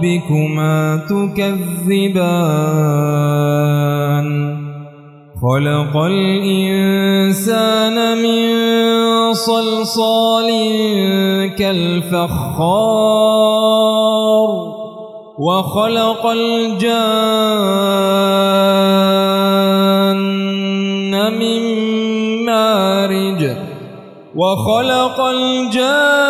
ربكما تكذبان. خلق الإنسان من صلصال كالفخار وخلق الجان من مارج وخلق الجان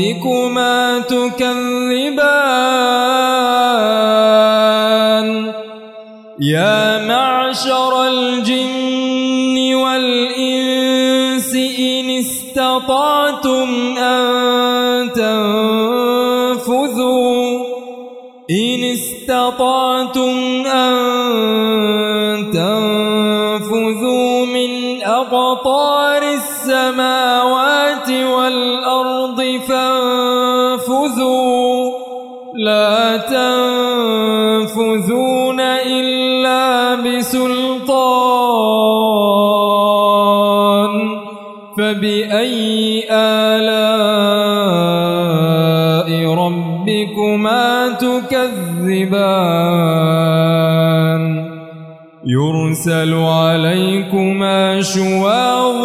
ربكما تكذبان. يا معشر تنفذون إلا بسلطان فبأي آلاء ربكما تكذبان؟ يرسل عليكما شواظ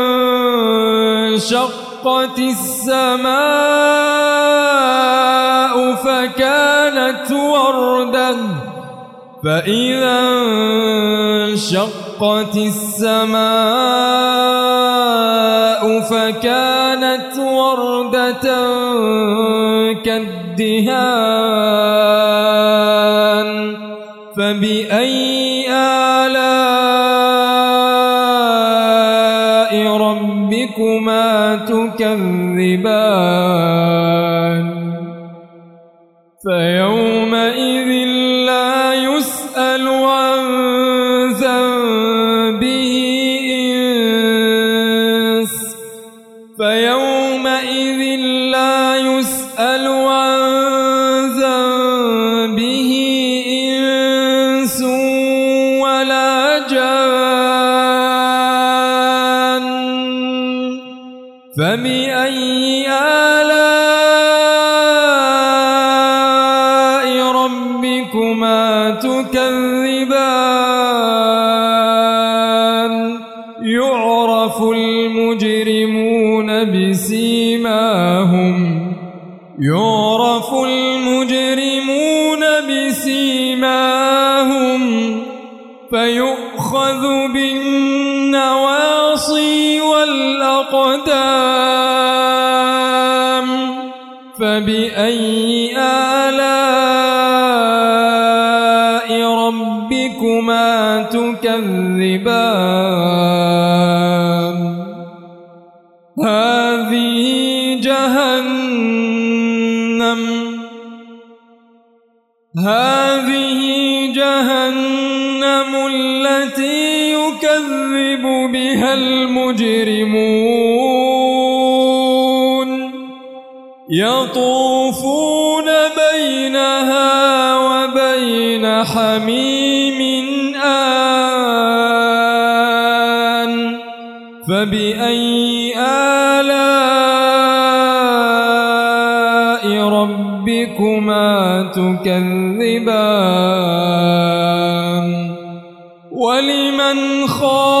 انشقت السماء فكانت وردا فإذا انشقت السماء فكانت وردة كالدهان فبأي فيومئذ ربكما تكذبان. يعرف المجرمون بسيماهم. يعرف المجرمون بسيماهم. فيؤخذ بالنواصي والأقدام. فبأي آلاء ربكما تكذبان. هذه جهنم. هذه جهنم التي يكذب بها المجرمون. يطوفون بينها حميم آن فبأي آلاء ربكما تكذبان؟ ولمن خاف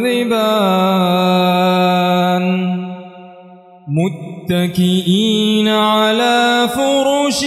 متكئين على فرش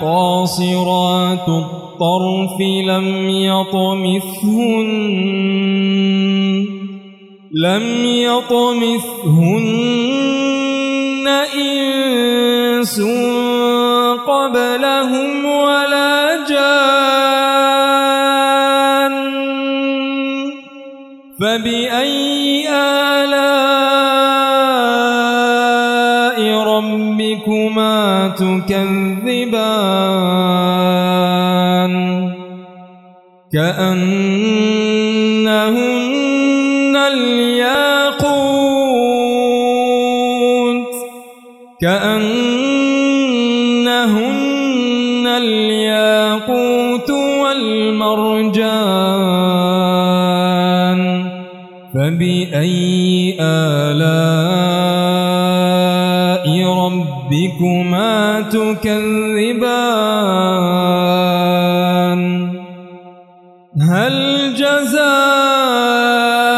قاصرات الطرف لم يطمثهن لم يطمثهن إنس كأنهن الياقوت. كأنهن الياقوت والمرجان. فبأي آلاء ربكما تكذبان؟ هل جزاء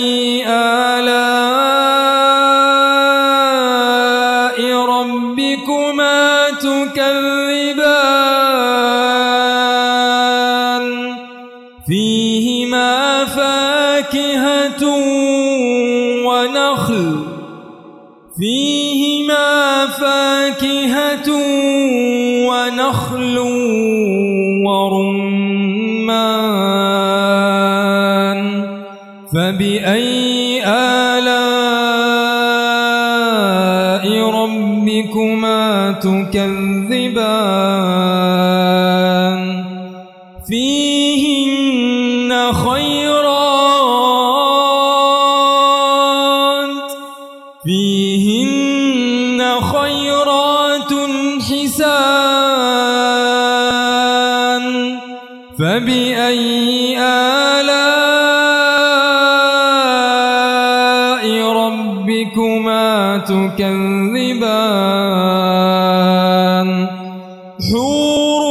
ربكما ربكما تكذبان فيهن خيرات فيهن خيرات حسان. فبأي آلاء ربكما تكذبان؟ حور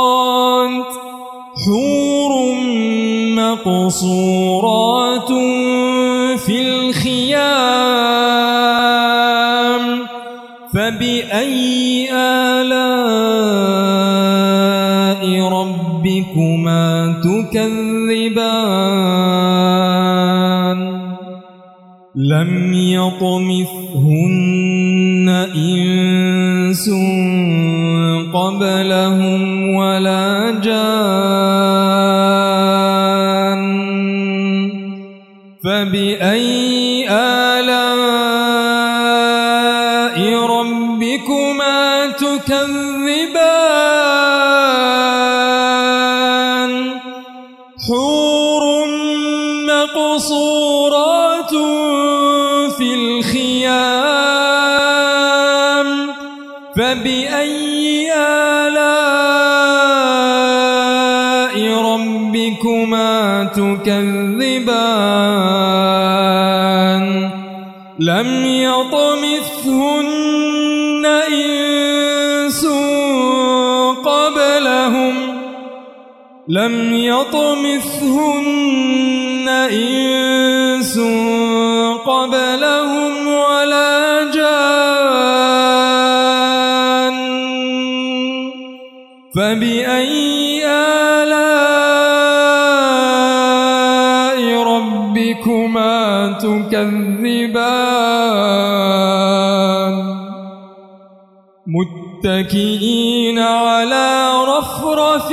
مقصورات حور مقصورات في الخيام فبأي آلاء ربكما تكذبان لم يطمثهن إنس قبلهم ولا جان تكذبان لم يطمثهن إنس قبلهم لم يطمثهن إنس قبلهم ولا جان فبأي متكئين على رفرف